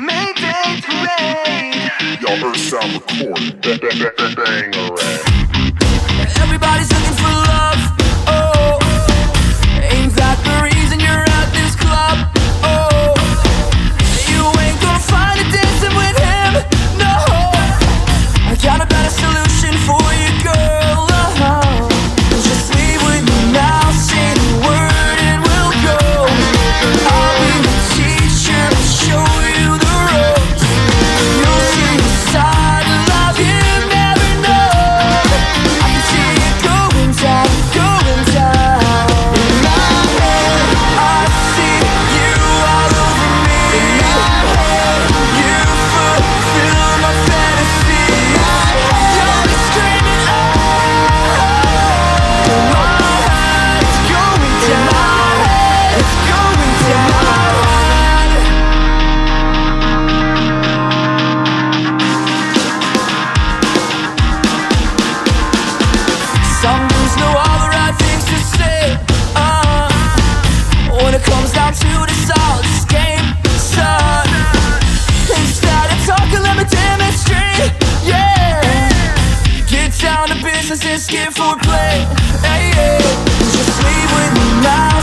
Mayday parade. Y'all Earth Sound recording. Bang, bang, bang, bang, bang, Everybody's looking for love. Some dudes know all the right things to say uh, When it comes down to this all this game, son Instead of talking, let me demonstrate, yeah. Get down to business and skip for play, hey, yeah. Just leave with me now,